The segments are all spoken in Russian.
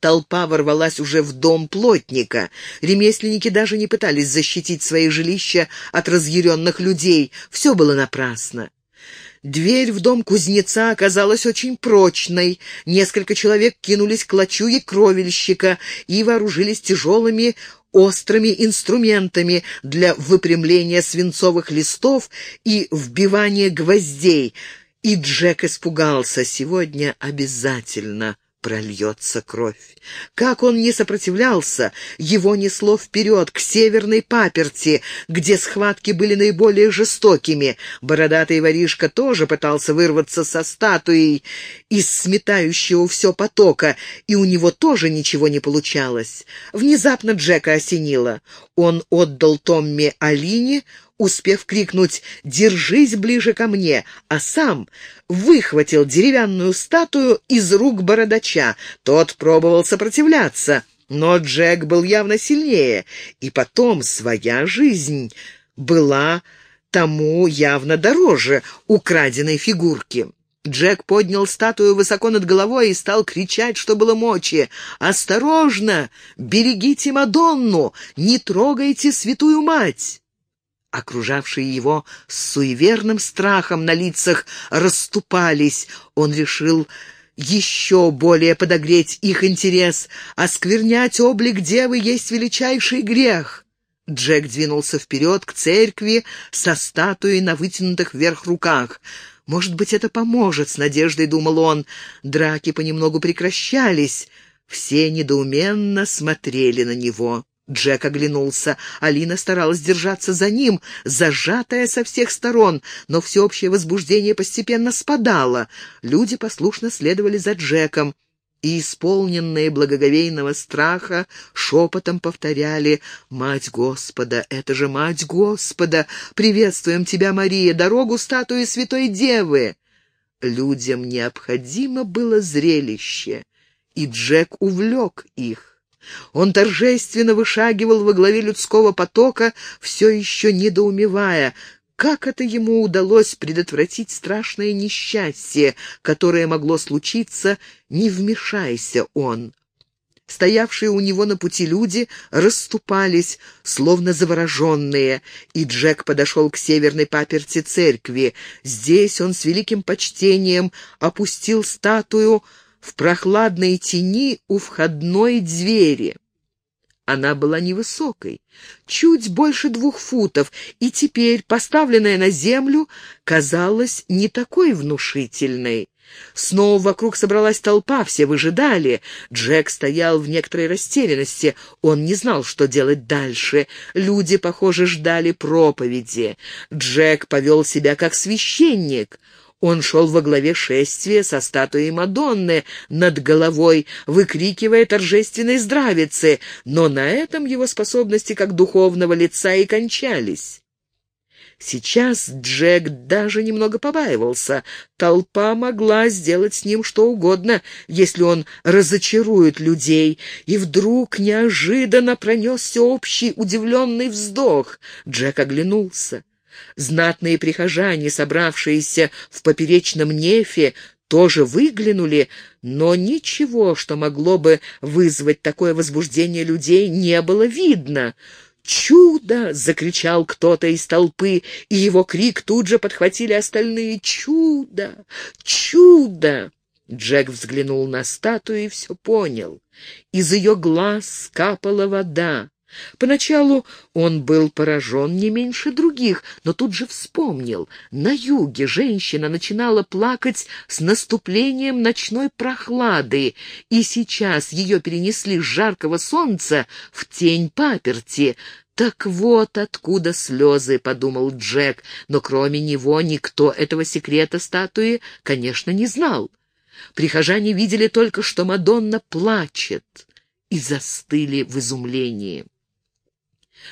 Толпа ворвалась уже в дом плотника. Ремесленники даже не пытались защитить свои жилища от разъяренных людей. Все было напрасно. Дверь в дом кузнеца оказалась очень прочной. Несколько человек кинулись к лачуге кровельщика и вооружились тяжелыми острыми инструментами для выпрямления свинцовых листов и вбивания гвоздей. И Джек испугался. Сегодня обязательно прольется кровь. Как он не сопротивлялся, его несло вперед, к северной паперти, где схватки были наиболее жестокими. Бородатый воришка тоже пытался вырваться со статуей из сметающего все потока, и у него тоже ничего не получалось. Внезапно Джека осенило. Он отдал Томми Алине, успев крикнуть «Держись ближе ко мне!», а сам выхватил деревянную статую из рук бородача. Тот пробовал сопротивляться, но Джек был явно сильнее, и потом своя жизнь была тому явно дороже украденной фигурки. Джек поднял статую высоко над головой и стал кричать, что было мочи. «Осторожно! Берегите Мадонну! Не трогайте святую мать!» Окружавшие его с суеверным страхом на лицах расступались. Он решил еще более подогреть их интерес. Осквернять облик девы есть величайший грех. Джек двинулся вперед к церкви со статуей на вытянутых вверх руках. «Может быть, это поможет», — с надеждой думал он. Драки понемногу прекращались. Все недоуменно смотрели на него. Джек оглянулся. Алина старалась держаться за ним, зажатая со всех сторон, но всеобщее возбуждение постепенно спадало. Люди послушно следовали за Джеком и, исполненные благоговейного страха, шепотом повторяли «Мать Господа! Это же Мать Господа! Приветствуем Тебя, Мария! Дорогу статуи Святой Девы!» Людям необходимо было зрелище, и Джек увлек их. Он торжественно вышагивал во главе людского потока, все еще недоумевая, как это ему удалось предотвратить страшное несчастье, которое могло случиться, не вмешайся он. Стоявшие у него на пути люди расступались, словно завороженные, и Джек подошел к северной паперти церкви. Здесь он с великим почтением опустил статую в прохладной тени у входной двери. Она была невысокой, чуть больше двух футов, и теперь, поставленная на землю, казалась не такой внушительной. Снова вокруг собралась толпа, все выжидали. Джек стоял в некоторой растерянности. Он не знал, что делать дальше. Люди, похоже, ждали проповеди. Джек повел себя как священник. Он шел во главе шествия со статуей Мадонны над головой, выкрикивая торжественные здравицы, но на этом его способности как духовного лица и кончались. Сейчас Джек даже немного побаивался. Толпа могла сделать с ним что угодно, если он разочарует людей. И вдруг неожиданно пронесся общий удивленный вздох. Джек оглянулся. Знатные прихожане, собравшиеся в поперечном нефе, тоже выглянули, но ничего, что могло бы вызвать такое возбуждение людей, не было видно. «Чудо!» — закричал кто-то из толпы, и его крик тут же подхватили остальные. «Чудо! Чудо!» Джек взглянул на статую и все понял. Из ее глаз капала вода. Поначалу он был поражен не меньше других, но тут же вспомнил. На юге женщина начинала плакать с наступлением ночной прохлады, и сейчас ее перенесли с жаркого солнца в тень паперти. «Так вот откуда слезы», — подумал Джек, но кроме него никто этого секрета статуи, конечно, не знал. Прихожане видели только, что Мадонна плачет, и застыли в изумлении.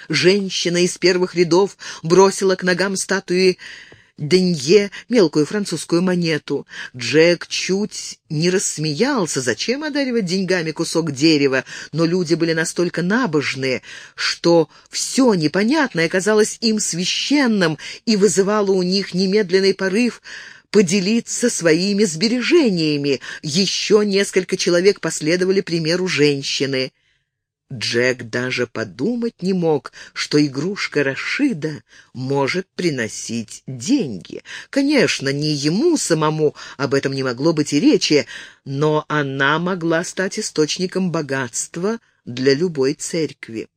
Женщина из первых рядов бросила к ногам статуи денье, мелкую французскую монету. Джек чуть не рассмеялся, зачем одаривать деньгами кусок дерева, но люди были настолько набожные, что все непонятное казалось им священным и вызывало у них немедленный порыв поделиться своими сбережениями. Еще несколько человек последовали примеру женщины. Джек даже подумать не мог, что игрушка Рашида может приносить деньги. Конечно, не ему самому об этом не могло быть и речи, но она могла стать источником богатства для любой церкви.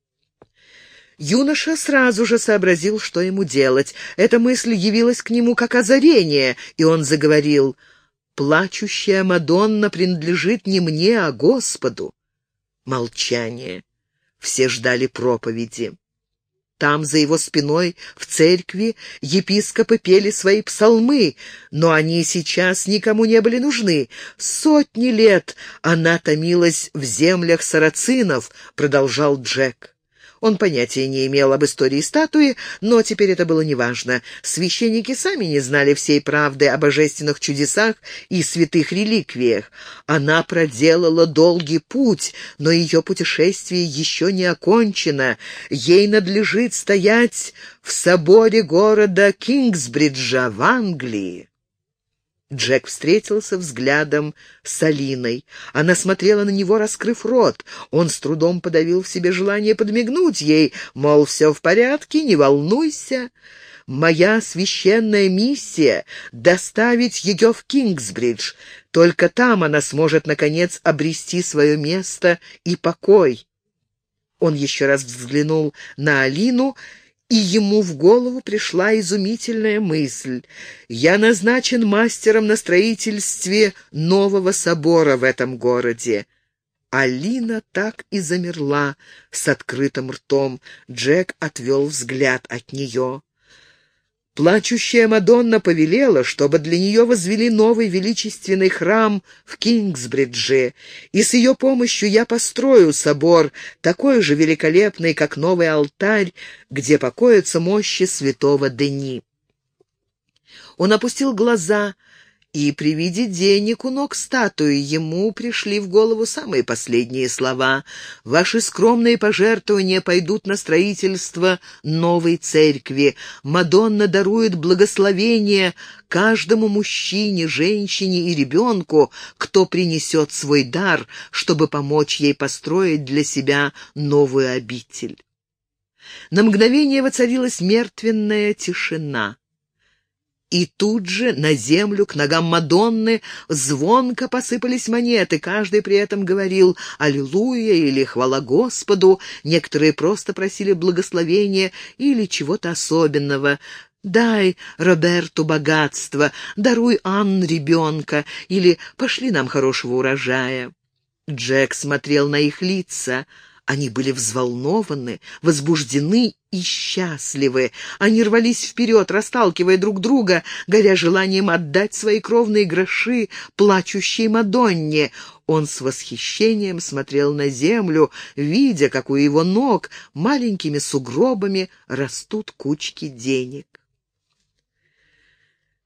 Юноша сразу же сообразил, что ему делать. Эта мысль явилась к нему как озарение, и он заговорил «Плачущая Мадонна принадлежит не мне, а Господу». Молчание. Все ждали проповеди. Там, за его спиной, в церкви, епископы пели свои псалмы, но они сейчас никому не были нужны. Сотни лет она томилась в землях сарацинов, продолжал Джек. Он понятия не имел об истории статуи, но теперь это было неважно. Священники сами не знали всей правды о божественных чудесах и святых реликвиях. Она проделала долгий путь, но ее путешествие еще не окончено. Ей надлежит стоять в соборе города Кингсбриджа в Англии. Джек встретился взглядом с Алиной. Она смотрела на него, раскрыв рот. Он с трудом подавил в себе желание подмигнуть ей, мол, все в порядке, не волнуйся. Моя священная миссия — доставить ее в Кингсбридж. Только там она сможет, наконец, обрести свое место и покой. Он еще раз взглянул на Алину и ему в голову пришла изумительная мысль. «Я назначен мастером на строительстве нового собора в этом городе». Алина так и замерла с открытым ртом. Джек отвел взгляд от нее. Плачущая Мадонна повелела, чтобы для нее возвели новый величественный храм в Кингсбридже, и с ее помощью я построю собор, такой же великолепный, как новый алтарь, где покоятся мощи святого Дени. Он опустил глаза и при виде денег у ног статуи ему пришли в голову самые последние слова. «Ваши скромные пожертвования пойдут на строительство новой церкви. Мадонна дарует благословение каждому мужчине, женщине и ребенку, кто принесет свой дар, чтобы помочь ей построить для себя новую обитель». На мгновение воцарилась мертвенная тишина. И тут же на землю к ногам Мадонны звонко посыпались монеты. Каждый при этом говорил «Аллилуйя» или «Хвала Господу». Некоторые просто просили благословения или чего-то особенного. «Дай Роберту богатство», «Даруй Анн ребенка» или «Пошли нам хорошего урожая». Джек смотрел на их лица — они были взволнованы, возбуждены и счастливы. Они рвались вперед, расталкивая друг друга, горя желанием отдать свои кровные гроши плачущей Мадонне. Он с восхищением смотрел на землю, видя, как у его ног маленькими сугробами растут кучки денег.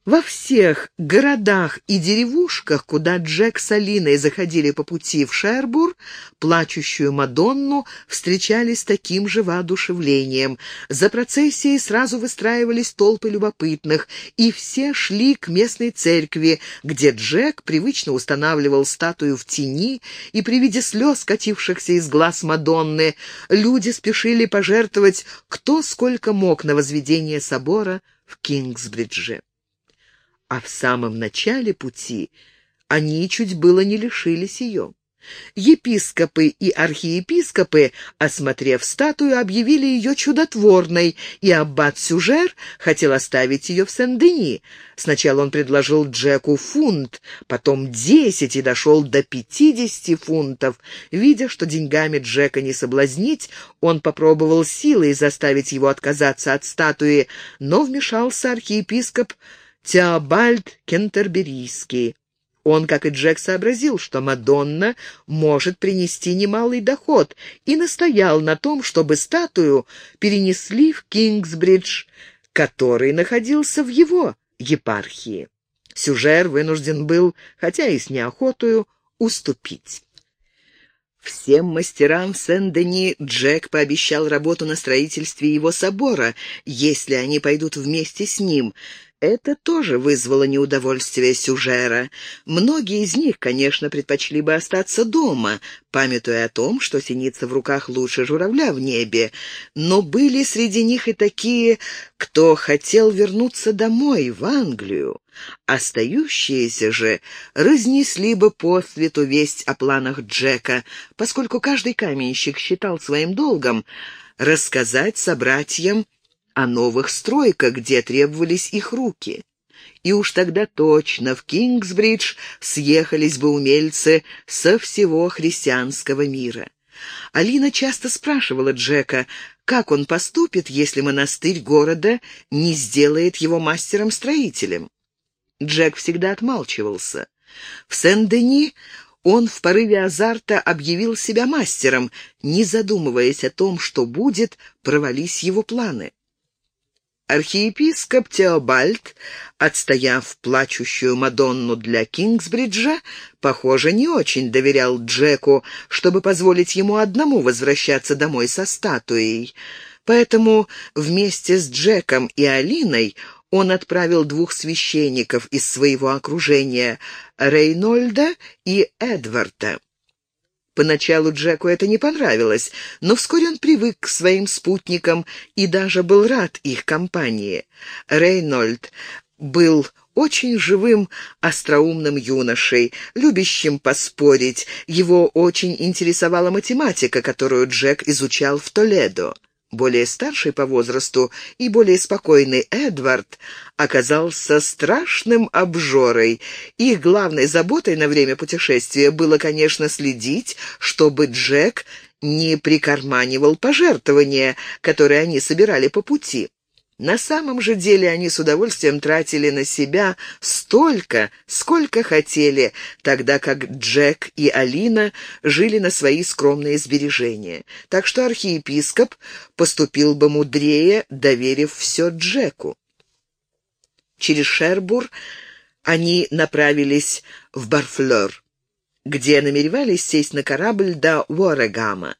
Во всех городах и деревушках, куда Джек с Алиной заходили по пути в Шербур, плачущую Мадонну встречали с таким же воодушевлением. За процессией сразу выстраивались толпы любопытных, и все шли к местной церкви, где Джек привычно устанавливал статую в тени, и при виде слез, катившихся из глаз Мадонны, люди спешили пожертвовать кто сколько мог на возведение собора в Кингсбридже а в самом начале пути они чуть было не лишились ее. Епископы и архиепископы, осмотрев статую, объявили ее чудотворной, и аббат Сюжер хотел оставить ее в Сен-Дени. Сначала он предложил Джеку фунт, потом десять и дошел до пятидесяти фунтов. Видя, что деньгами Джека не соблазнить, он попробовал силой заставить его отказаться от статуи, но вмешался архиепископ Теобальд Кентерберийский. Он, как и Джек, сообразил, что Мадонна может принести немалый доход, и настоял на том, чтобы статую перенесли в Кингсбридж, который находился в его епархии. Сюжер вынужден был, хотя и с неохотою, уступить. Всем мастерам Сен-Дени Джек пообещал работу на строительстве его собора, если они пойдут вместе с ним. Это тоже вызвало неудовольствие Сюжера. Многие из них, конечно, предпочли бы остаться дома, памятуя о том, что синица в руках лучше журавля в небе. Но были среди них и такие, кто хотел вернуться домой, в Англию. Остающиеся же разнесли бы по свету весть о планах Джека, поскольку каждый каменщик считал своим долгом рассказать собратьям о новых стройках, где требовались их руки. И уж тогда точно в Кингсбридж съехались бы умельцы со всего христианского мира. Алина часто спрашивала Джека, как он поступит, если монастырь города не сделает его мастером-строителем. Джек всегда отмалчивался. В Сен-Дени он в порыве азарта объявил себя мастером, не задумываясь о том, что будет, провались его планы. Архиепископ Теобальд, отстояв плачущую Мадонну для Кингсбриджа, похоже, не очень доверял Джеку, чтобы позволить ему одному возвращаться домой со статуей. Поэтому вместе с Джеком и Алиной он отправил двух священников из своего окружения — Рейнольда и Эдварда. Поначалу Джеку это не понравилось, но вскоре он привык к своим спутникам и даже был рад их компании. Рейнольд был очень живым, остроумным юношей, любящим поспорить. Его очень интересовала математика, которую Джек изучал в Толедо. Более старший по возрасту и более спокойный Эдвард оказался страшным обжорой. Их главной заботой на время путешествия было, конечно, следить, чтобы Джек не прикарманивал пожертвования, которые они собирали по пути. На самом же деле они с удовольствием тратили на себя столько, сколько хотели, тогда как Джек и Алина жили на свои скромные сбережения. Так что архиепископ поступил бы мудрее, доверив все Джеку. Через Шербур они направились в Барфлер, где намеревались сесть на корабль до Уоррегама.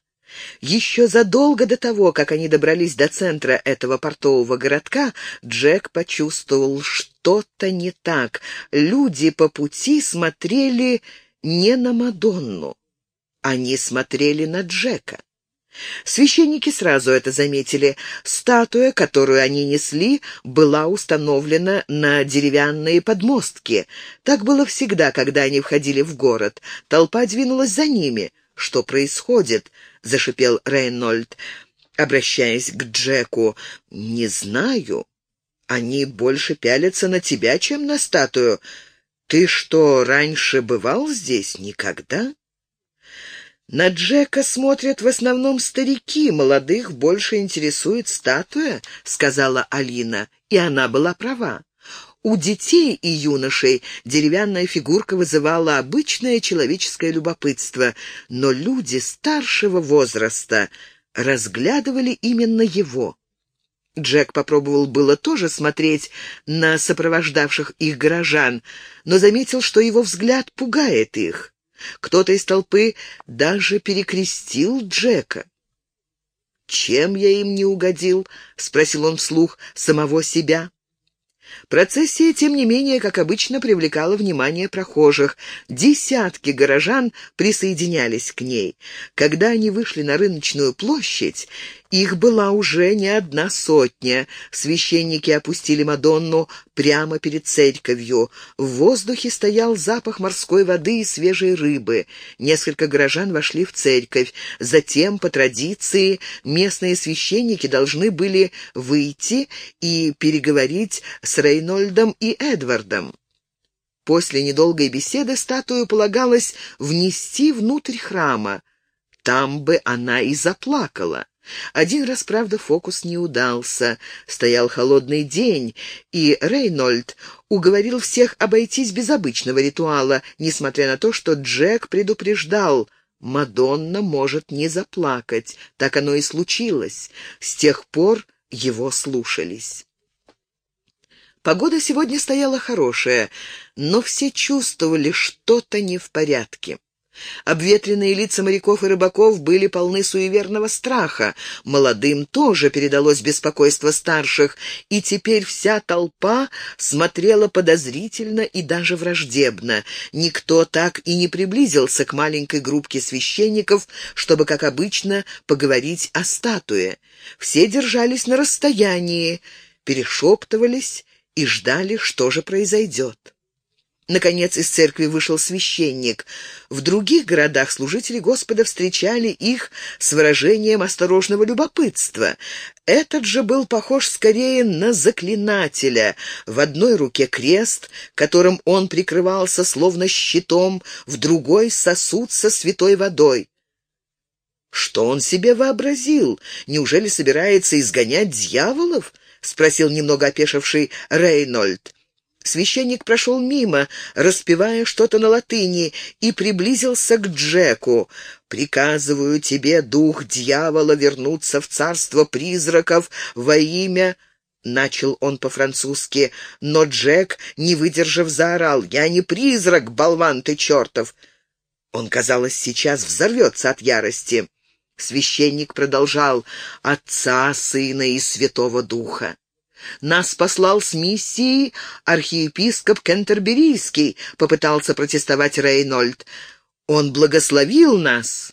Еще задолго до того, как они добрались до центра этого портового городка, Джек почувствовал что-то не так. Люди по пути смотрели не на Мадонну. Они смотрели на Джека. Священники сразу это заметили. Статуя, которую они несли, была установлена на деревянные подмостки. Так было всегда, когда они входили в город. Толпа двинулась за ними. Что происходит? — зашипел Рейнольд, обращаясь к Джеку. «Не знаю. Они больше пялятся на тебя, чем на статую. Ты что, раньше бывал здесь? Никогда?» «На Джека смотрят в основном старики, молодых больше интересует статуя», — сказала Алина, и она была права. У детей и юношей деревянная фигурка вызывала обычное человеческое любопытство, но люди старшего возраста разглядывали именно его. Джек попробовал было тоже смотреть на сопровождавших их горожан, но заметил, что его взгляд пугает их. Кто-то из толпы даже перекрестил Джека. «Чем я им не угодил?» — спросил он вслух самого себя. Процессия, тем не менее, как обычно, привлекала внимание прохожих. Десятки горожан присоединялись к ней. Когда они вышли на рыночную площадь, их была уже не одна сотня. Священники опустили Мадонну прямо перед церковью. В воздухе стоял запах морской воды и свежей рыбы. Несколько горожан вошли в церковь. Затем, по традиции, местные священники должны были выйти и переговорить с Рейнольдом и Эдвардом. После недолгой беседы статую полагалось внести внутрь храма. Там бы она и заплакала. Один раз, правда, фокус не удался. Стоял холодный день, и Рейнольд уговорил всех обойтись без обычного ритуала, несмотря на то, что Джек предупреждал — Мадонна может не заплакать. Так оно и случилось. С тех пор его слушались. Погода сегодня стояла хорошая, но все чувствовали что-то не в порядке. Обветренные лица моряков и рыбаков были полны суеверного страха. Молодым тоже передалось беспокойство старших, и теперь вся толпа смотрела подозрительно и даже враждебно. Никто так и не приблизился к маленькой группке священников, чтобы, как обычно, поговорить о статуе. Все держались на расстоянии, перешептывались и ждали, что же произойдет. Наконец из церкви вышел священник. В других городах служители Господа встречали их с выражением осторожного любопытства. Этот же был похож скорее на заклинателя. В одной руке крест, которым он прикрывался словно щитом, в другой сосуд со святой водой. Что он себе вообразил? Неужели собирается изгонять дьяволов? — спросил немного опешивший Рейнольд. Священник прошел мимо, распевая что-то на латыни, и приблизился к Джеку. «Приказываю тебе, дух дьявола, вернуться в царство призраков во имя...» Начал он по-французски, но Джек, не выдержав, заорал. «Я не призрак, болван ты чертов!» Он, казалось, сейчас взорвется от ярости. Священник продолжал «Отца, Сына и Святого Духа». Нас послал с миссией архиепископ Кентерберийский, попытался протестовать Рейнольд. Он благословил нас.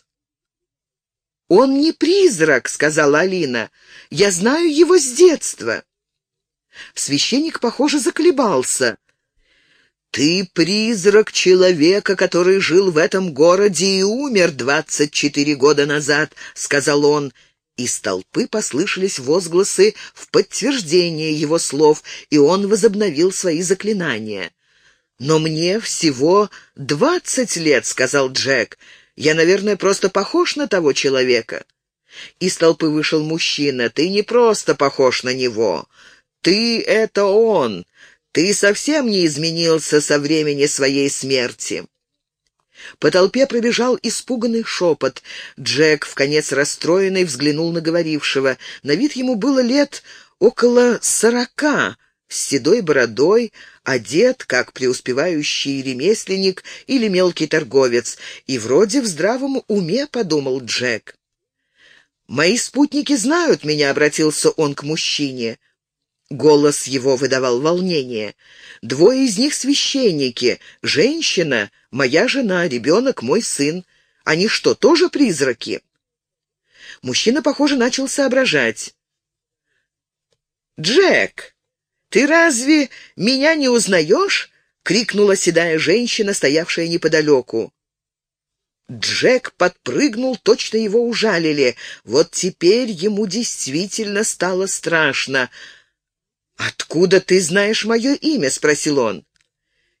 «Он не призрак», — сказала Алина. «Я знаю его с детства». Священник, похоже, заколебался. «Ты призрак человека, который жил в этом городе и умер двадцать четыре года назад», — сказал он. Из толпы послышались возгласы в подтверждение его слов, и он возобновил свои заклинания. «Но мне всего двадцать лет», — сказал Джек. «Я, наверное, просто похож на того человека». Из толпы вышел мужчина. «Ты не просто похож на него. Ты — это он. Ты совсем не изменился со времени своей смерти». По толпе пробежал испуганный шепот. Джек, в конец расстроенный, взглянул на говорившего. На вид ему было лет около сорока, с седой бородой, одет, как преуспевающий ремесленник или мелкий торговец, и вроде в здравом уме, подумал Джек. «Мои спутники знают меня», — обратился он к мужчине. Голос его выдавал волнение. «Двое из них священники, женщина — Моя жена, ребенок, мой сын. Они что, тоже призраки?» Мужчина, похоже, начал соображать. «Джек, ты разве меня не узнаешь?» — крикнула седая женщина, стоявшая неподалеку. Джек подпрыгнул, точно его ужалили. Вот теперь ему действительно стало страшно. «Откуда ты знаешь мое имя?» — спросил он.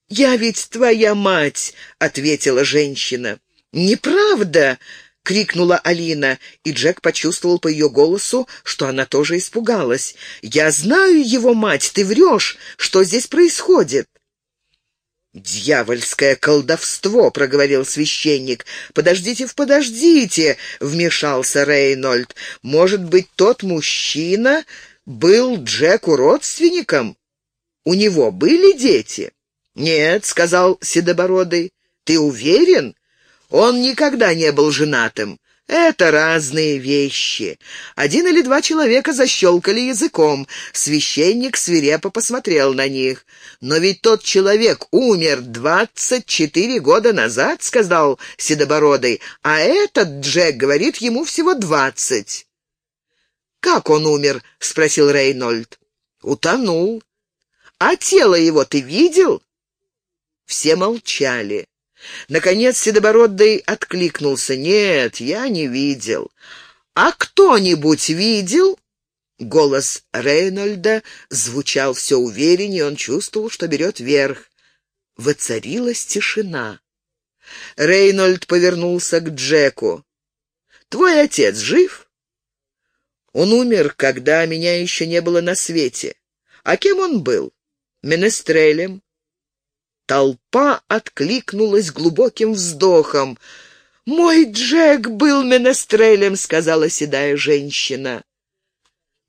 «Я ведь твоя мать!» — ответила женщина. «Неправда!» — крикнула Алина, и Джек почувствовал по ее голосу, что она тоже испугалась. «Я знаю его мать, ты врешь! Что здесь происходит?» «Дьявольское колдовство!» — проговорил священник. «Подождите, подождите!» — вмешался Рейнольд. «Может быть, тот мужчина был Джеку родственником? У него были дети?» «Нет», — сказал Седобородый, — «ты уверен? Он никогда не был женатым. Это разные вещи. Один или два человека защелкали языком. Священник свирепо посмотрел на них. «Но ведь тот человек умер двадцать четыре года назад», — сказал Седобородый, «а этот Джек говорит ему всего двадцать». «Как он умер?» — спросил Рейнольд. «Утонул». «А тело его ты видел?» Все молчали. Наконец Седобородый откликнулся. «Нет, я не видел». «А кто-нибудь видел?» Голос Рейнольда звучал все увереннее, он чувствовал, что берет верх. Воцарилась тишина. Рейнольд повернулся к Джеку. «Твой отец жив?» «Он умер, когда меня еще не было на свете. А кем он был?» «Менестрелем. Толпа откликнулась глубоким вздохом. «Мой Джек был менестрелем», — сказала седая женщина.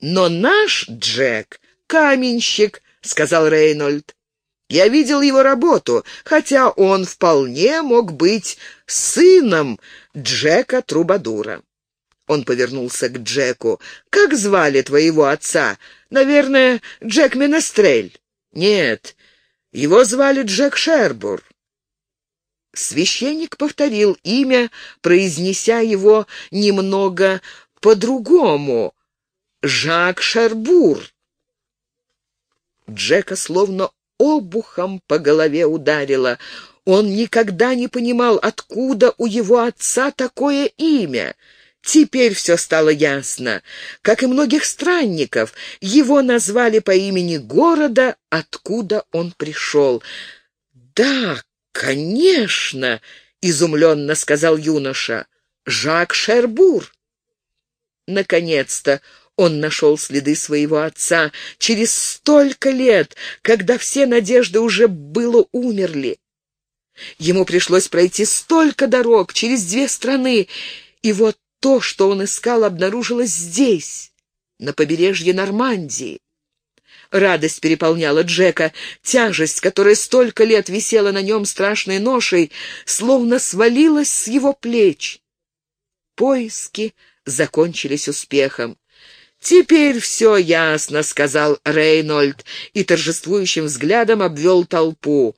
«Но наш Джек — каменщик», — сказал Рейнольд. Я видел его работу, хотя он вполне мог быть сыном Джека Трубадура. Он повернулся к Джеку. «Как звали твоего отца? Наверное, Джек Менестрель?» «Нет, его звали Джек Шербур». Священник повторил имя, произнеся его немного по-другому. «Жак Шербур». Джека словно обухом по голове ударило. Он никогда не понимал, откуда у его отца такое имя. Теперь все стало ясно. Как и многих странников, его назвали по имени города, откуда он пришел. «Да, конечно!» — изумленно сказал юноша. «Жак Шербур!» Наконец-то он нашел следы своего отца через столько лет, когда все надежды уже было умерли. Ему пришлось пройти столько дорог через две страны, и вот то, что он искал, обнаружилось здесь, на побережье Нормандии. Радость переполняла Джека, тяжесть, которая столько лет висела на нем страшной ношей, словно свалилась с его плеч. Поиски закончились успехом. «Теперь все ясно», — сказал Рейнольд и торжествующим взглядом обвел толпу.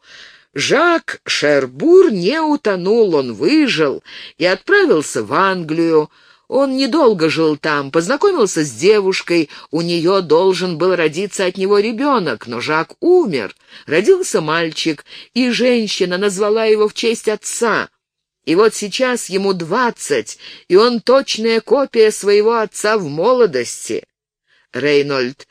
Жак Шербур не утонул, он выжил и отправился в Англию. Он недолго жил там, познакомился с девушкой, у нее должен был родиться от него ребенок, но Жак умер. Родился мальчик, и женщина назвала его в честь отца. И вот сейчас ему двадцать, и он точная копия своего отца в молодости. Рейнольд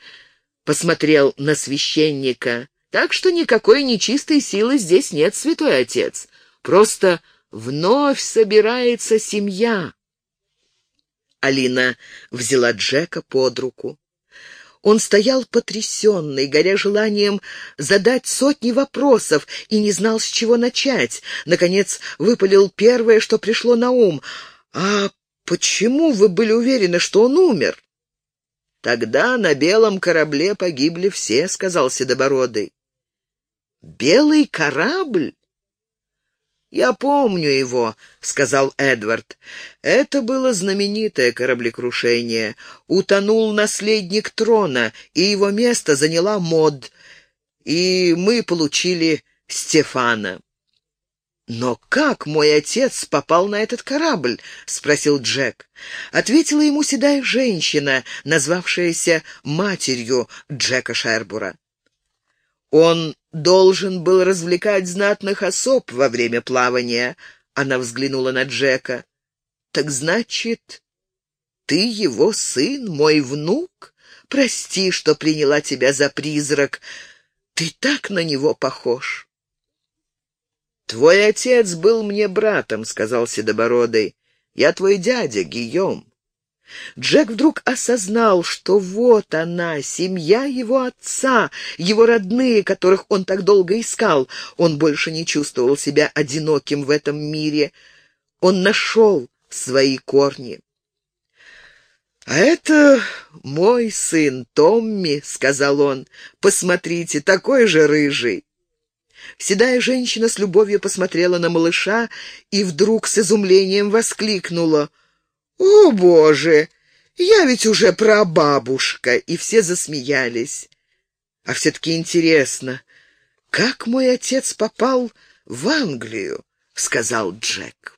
посмотрел на священника. Так что никакой нечистой силы здесь нет, святой отец. Просто вновь собирается семья. Алина взяла Джека под руку. Он стоял потрясенный, горя желанием задать сотни вопросов и не знал, с чего начать. Наконец выпалил первое, что пришло на ум. «А почему вы были уверены, что он умер?» «Тогда на белом корабле погибли все», — сказал Седобородый. «Белый корабль?» «Я помню его», — сказал Эдвард. «Это было знаменитое кораблекрушение. Утонул наследник трона, и его место заняла Мод, и мы получили Стефана». «Но как мой отец попал на этот корабль?» — спросил Джек. Ответила ему седая женщина, назвавшаяся матерью Джека Шербура. Он должен был развлекать знатных особ во время плавания. Она взглянула на Джека. «Так значит, ты его сын, мой внук? Прости, что приняла тебя за призрак. Ты так на него похож». «Твой отец был мне братом», — сказал Седобородый. «Я твой дядя, Гийом». Джек вдруг осознал, что вот она, семья его отца, его родные, которых он так долго искал. Он больше не чувствовал себя одиноким в этом мире. Он нашел свои корни. «А это мой сын Томми», — сказал он. «Посмотрите, такой же рыжий». Седая женщина с любовью посмотрела на малыша и вдруг с изумлением воскликнула — «О, Боже! Я ведь уже прабабушка!» И все засмеялись. А все-таки интересно, как мой отец попал в Англию, — сказал Джек.